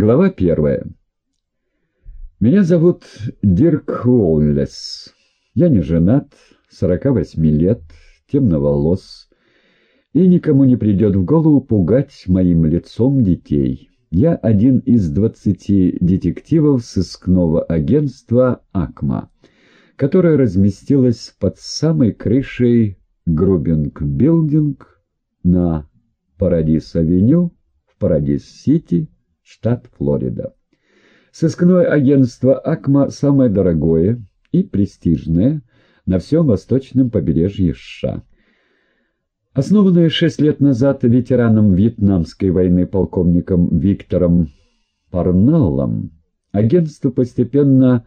Глава первая. Меня зовут Дирк Уоллес. Я не женат, 48 лет, темноволос, и никому не придет в голову пугать моим лицом детей. Я один из двадцати детективов сыскного агентства «Акма», которое разместилось под самой крышей Грубинг Билдинг на Парадис-авеню в Парадис-Сити, штат Флорида. Сыскное агентство «Акма» самое дорогое и престижное на всем восточном побережье США. Основанное шесть лет назад ветераном Вьетнамской войны полковником Виктором Парнеллом, агентство постепенно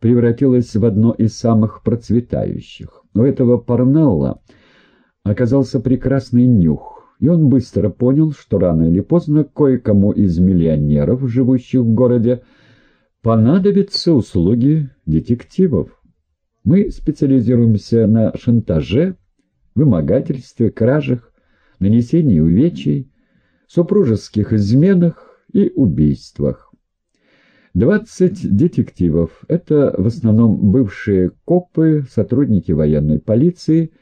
превратилось в одно из самых процветающих. У этого Парнелла оказался прекрасный нюх, и он быстро понял, что рано или поздно кое-кому из миллионеров, живущих в городе, понадобятся услуги детективов. Мы специализируемся на шантаже, вымогательстве, кражах, нанесении увечий, супружеских изменах и убийствах. Двадцать детективов – это в основном бывшие копы, сотрудники военной полиции,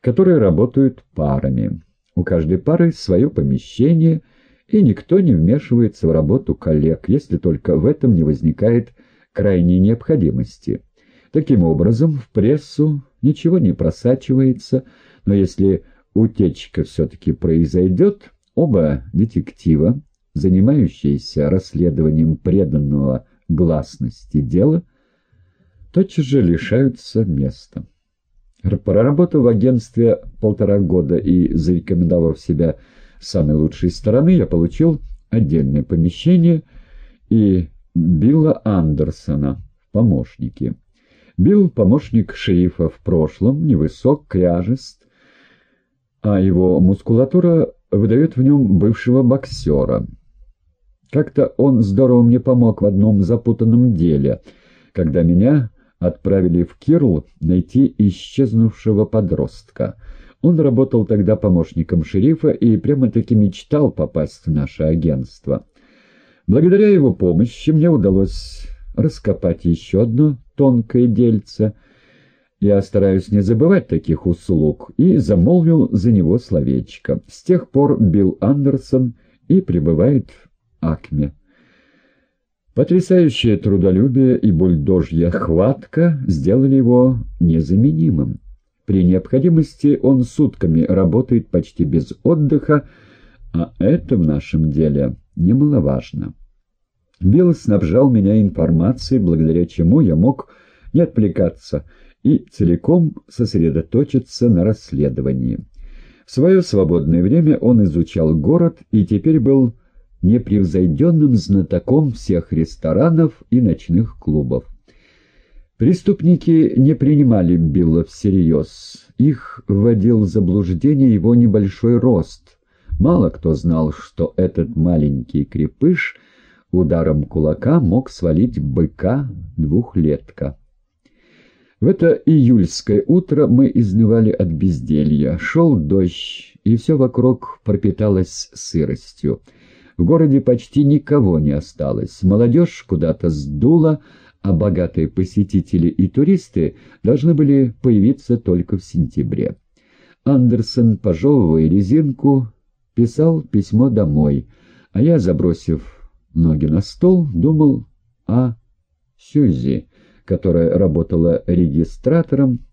которые работают парами. У каждой пары свое помещение, и никто не вмешивается в работу коллег, если только в этом не возникает крайней необходимости. Таким образом, в прессу ничего не просачивается, но если утечка все-таки произойдет, оба детектива, занимающиеся расследованием преданного гласности дела, тотчас же лишаются места. Проработав в агентстве полтора года и зарекомендовав себя с самой лучшей стороны, я получил отдельное помещение и Билла Андерсона в помощники. Билл — помощник шерифа в прошлом, невысок, кряжест, а его мускулатура выдает в нем бывшего боксера. Как-то он здорово мне помог в одном запутанном деле, когда меня отправили в Кирл найти исчезнувшего подростка. Он работал тогда помощником шерифа и прямо-таки мечтал попасть в наше агентство. Благодаря его помощи мне удалось раскопать еще одно тонкое дельце. Я стараюсь не забывать таких услуг и замолвил за него словечко. С тех пор Билл Андерсон и пребывает в Акме. Потрясающее трудолюбие и бульдожья хватка сделали его незаменимым. При необходимости он сутками работает почти без отдыха, а это в нашем деле немаловажно. Билл снабжал меня информацией, благодаря чему я мог не отвлекаться и целиком сосредоточиться на расследовании. В свое свободное время он изучал город и теперь был непревзойденным знатоком всех ресторанов и ночных клубов. Преступники не принимали Билла всерьез. Их вводил в заблуждение его небольшой рост. Мало кто знал, что этот маленький крепыш ударом кулака мог свалить быка двухлетка. В это июльское утро мы изнывали от безделья. Шел дождь, и все вокруг пропиталось сыростью. В городе почти никого не осталось. Молодежь куда-то сдула, а богатые посетители и туристы должны были появиться только в сентябре. Андерсон, пожевывая резинку, писал письмо домой, а я, забросив ноги на стол, думал о Сюзи, которая работала регистратором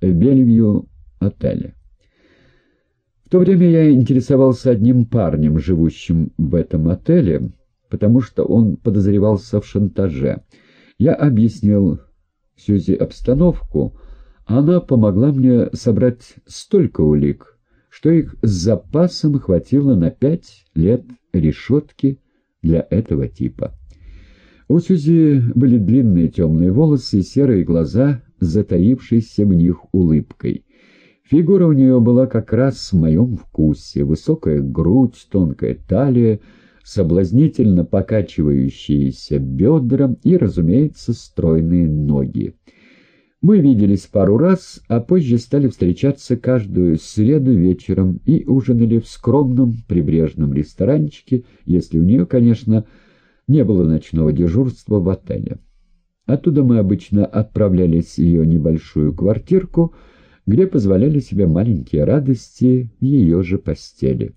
в Бельвью отеле. В то время я интересовался одним парнем, живущим в этом отеле, потому что он подозревался в шантаже. Я объяснил Сюзи обстановку, а она помогла мне собрать столько улик, что их с запасом хватило на пять лет решетки для этого типа. У Сюзи были длинные темные волосы и серые глаза, затаившиеся в них улыбкой. Фигура у нее была как раз в моем вкусе. Высокая грудь, тонкая талия, соблазнительно покачивающиеся бедра и, разумеется, стройные ноги. Мы виделись пару раз, а позже стали встречаться каждую среду вечером и ужинали в скромном прибрежном ресторанчике, если у нее, конечно, не было ночного дежурства в отеле. Оттуда мы обычно отправлялись в ее небольшую квартирку, где позволяли себе маленькие радости в ее же постели.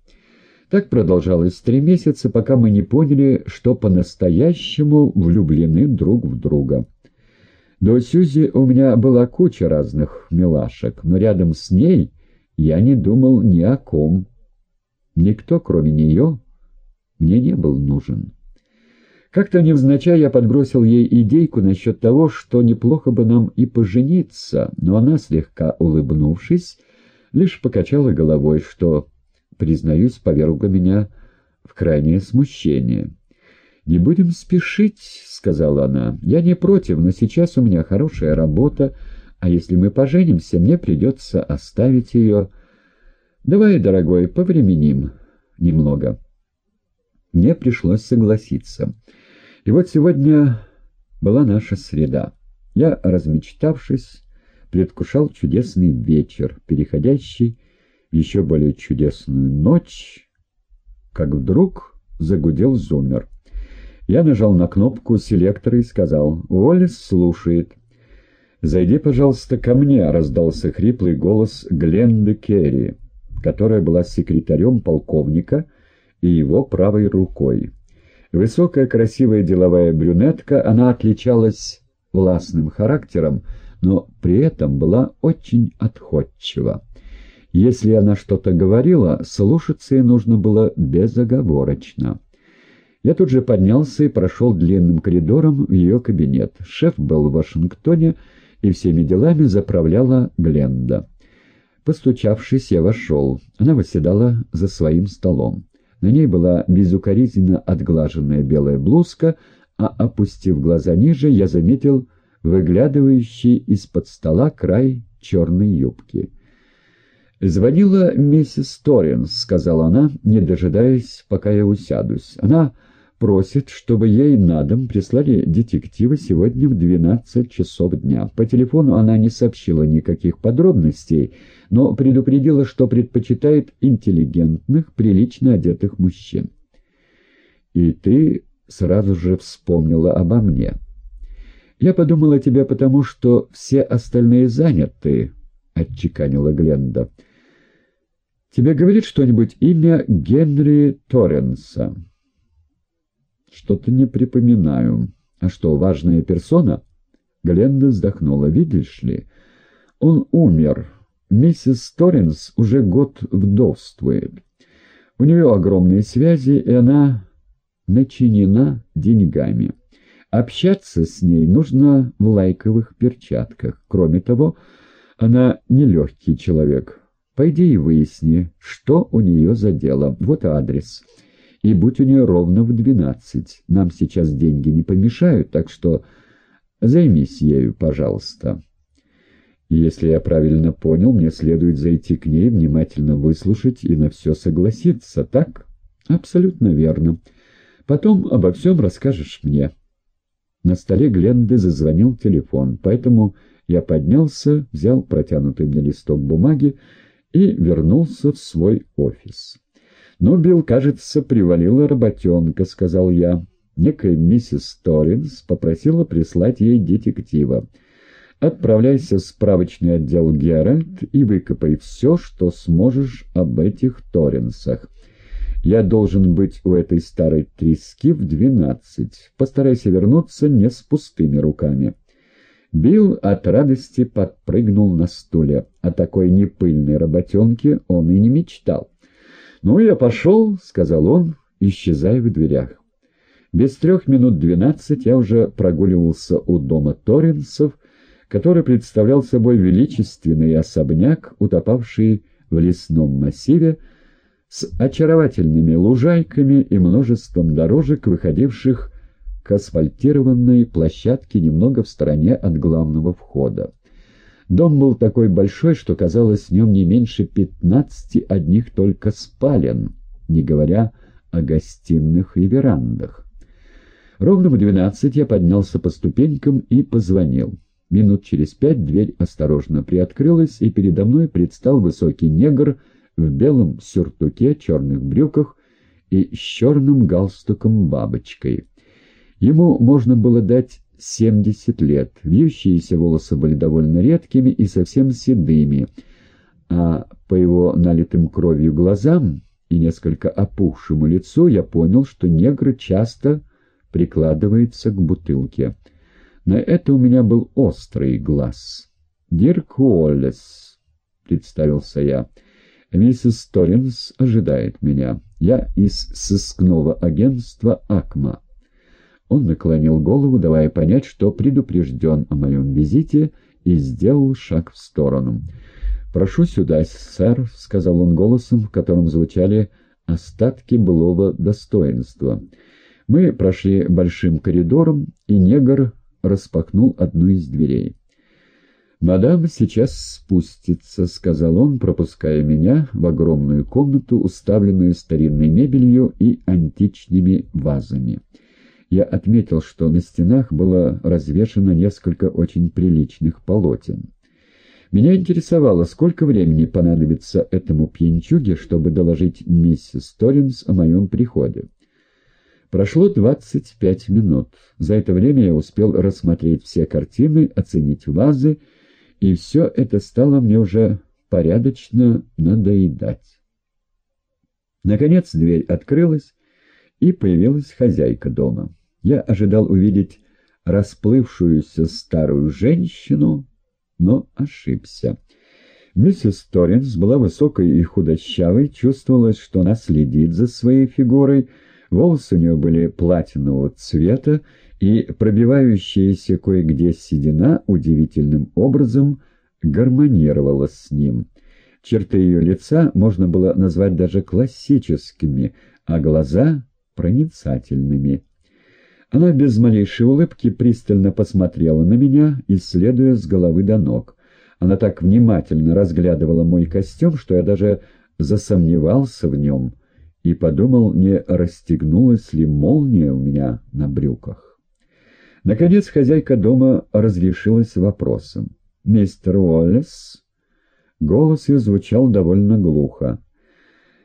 Так продолжалось три месяца, пока мы не поняли, что по-настоящему влюблены друг в друга. До Сюзи у меня была куча разных милашек, но рядом с ней я не думал ни о ком. Никто, кроме нее, мне не был нужен. Как-то невзначай я подбросил ей идейку насчет того, что неплохо бы нам и пожениться, но она, слегка улыбнувшись, лишь покачала головой, что, признаюсь, повергло меня в крайнее смущение. «Не будем спешить», — сказала она. «Я не против, но сейчас у меня хорошая работа, а если мы поженимся, мне придется оставить ее. Давай, дорогой, повременим немного». Мне пришлось согласиться. И вот сегодня была наша среда. Я, размечтавшись, предвкушал чудесный вечер, переходящий в еще более чудесную ночь, как вдруг загудел зумер. Я нажал на кнопку селектора и сказал «Уоллес слушает». «Зайди, пожалуйста, ко мне», — раздался хриплый голос Гленды Керри, которая была секретарем полковника и его правой рукой. Высокая, красивая деловая брюнетка, она отличалась властным характером, но при этом была очень отходчива. Если она что-то говорила, слушаться ей нужно было безоговорочно. Я тут же поднялся и прошел длинным коридором в ее кабинет. Шеф был в Вашингтоне, и всеми делами заправляла Гленда. Постучавшись, я вошел. Она восседала за своим столом. На ней была безукоризненно отглаженная белая блузка, а, опустив глаза ниже, я заметил выглядывающий из-под стола край черной юбки. «Звонила миссис Торренс», — сказала она, не дожидаясь, пока я усядусь. «Она просит, чтобы ей на дом прислали детектива сегодня в 12 часов дня. По телефону она не сообщила никаких подробностей, но предупредила, что предпочитает интеллигентных, прилично одетых мужчин. И ты сразу же вспомнила обо мне. Я подумала о тебе потому, что все остальные заняты, — отчеканила Гленда. Тебе говорит что-нибудь имя Генри Торренса? Что-то не припоминаю. А что, важная персона? Гленда вздохнула. Видишь ли, он умер. Миссис Торренс уже год вдовствует. У нее огромные связи, и она начинена деньгами. Общаться с ней нужно в лайковых перчатках. Кроме того, она нелегкий человек. Пойди и выясни, что у нее за дело. Вот адрес и будь у нее ровно в двенадцать. Нам сейчас деньги не помешают, так что займись ею, пожалуйста. если я правильно понял, мне следует зайти к ней, внимательно выслушать и на все согласиться, так? Абсолютно верно. Потом обо всем расскажешь мне. На столе Гленды зазвонил телефон, поэтому я поднялся, взял протянутый мне листок бумаги и вернулся в свой офис. «Ну, Билл, кажется, привалила работенка», — сказал я. Некая миссис Торренс попросила прислать ей детектива. «Отправляйся в справочный отдел Геральт и выкопай все, что сможешь об этих Торренсах. Я должен быть у этой старой трески в двенадцать. Постарайся вернуться не с пустыми руками». Билл от радости подпрыгнул на стуле. О такой непыльной работенке он и не мечтал. «Ну, я пошел», — сказал он, исчезая в дверях. Без трех минут двенадцать я уже прогуливался у дома Торренсов, который представлял собой величественный особняк, утопавший в лесном массиве, с очаровательными лужайками и множеством дорожек, выходивших к асфальтированной площадке немного в стороне от главного входа. Дом был такой большой, что казалось в нем не меньше пятнадцати одних только спален, не говоря о гостиных и верандах. Ровно в двенадцать я поднялся по ступенькам и позвонил. Минут через пять дверь осторожно приоткрылась, и передо мной предстал высокий негр в белом сюртуке, черных брюках и с черным галстуком-бабочкой. Ему можно было дать 70 лет. Вьющиеся волосы были довольно редкими и совсем седыми, а по его налитым кровью глазам и несколько опухшему лицу я понял, что негр часто прикладывается к бутылке. На это у меня был острый глаз. «Дирк Уоллес», — представился я, — «миссис Торренс ожидает меня. Я из сыскного агентства «Акма». Он наклонил голову, давая понять, что предупрежден о моем визите, и сделал шаг в сторону. «Прошу сюда, сэр», — сказал он голосом, в котором звучали остатки былого достоинства. Мы прошли большим коридором, и негр распахнул одну из дверей. «Мадам сейчас спустится», — сказал он, пропуская меня в огромную комнату, уставленную старинной мебелью и античными вазами. Я отметил, что на стенах было развешано несколько очень приличных полотен. Меня интересовало, сколько времени понадобится этому пьянчуге, чтобы доложить миссис Торренс о моем приходе. Прошло двадцать пять минут. За это время я успел рассмотреть все картины, оценить вазы, и все это стало мне уже порядочно надоедать. Наконец дверь открылась, и появилась хозяйка дома. Я ожидал увидеть расплывшуюся старую женщину, но ошибся. Миссис Торренс была высокой и худощавой, чувствовалось, что она следит за своей фигурой, волосы у нее были платинового цвета, и пробивающаяся кое-где седина удивительным образом гармонировала с ним. Черты ее лица можно было назвать даже классическими, а глаза — проницательными. Она без малейшей улыбки пристально посмотрела на меня, исследуя с головы до ног. Она так внимательно разглядывала мой костюм, что я даже засомневался в нем и подумал, не расстегнулась ли молния у меня на брюках. Наконец хозяйка дома разрешилась вопросом. «Мистер Уоллес?» Голос ее звучал довольно глухо.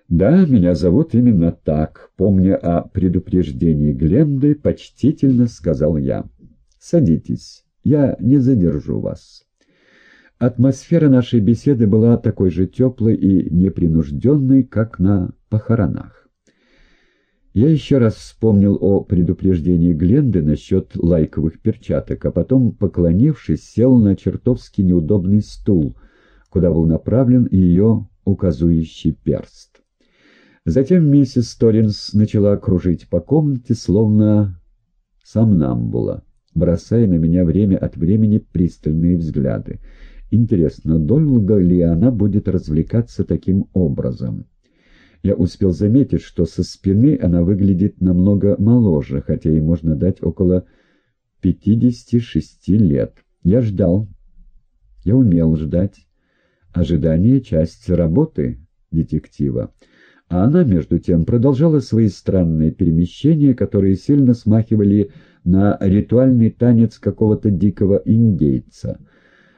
«Да, меня зовут именно так», — помня о предупреждении Гленды, почтительно сказал я. «Садитесь, я не задержу вас». Атмосфера нашей беседы была такой же теплой и непринужденной, как на похоронах. Я еще раз вспомнил о предупреждении Гленды насчет лайковых перчаток, а потом, поклонившись, сел на чертовски неудобный стул, куда был направлен ее указующий перст. Затем миссис Торренс начала кружить по комнате, словно сомнамбула, бросая на меня время от времени пристальные взгляды. Интересно, долго ли она будет развлекаться таким образом? Я успел заметить, что со спины она выглядит намного моложе, хотя ей можно дать около 56 лет. Я ждал. Я умел ждать. Ожидание — часть работы детектива а она, между тем, продолжала свои странные перемещения, которые сильно смахивали на ритуальный танец какого-то дикого индейца.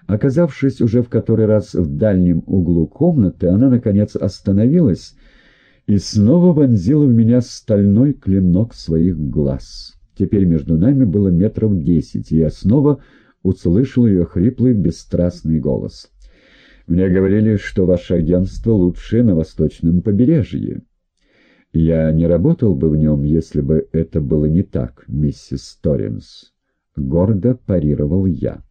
Оказавшись уже в который раз в дальнем углу комнаты, она, наконец, остановилась и снова вонзила в меня стальной клинок своих глаз. Теперь между нами было метров десять, и я снова услышал ее хриплый, бесстрастный голос — мне говорили, что ваше агентство лучшее на восточном побережье. Я не работал бы в нем, если бы это было не так, миссис Торренс. Гордо парировал я.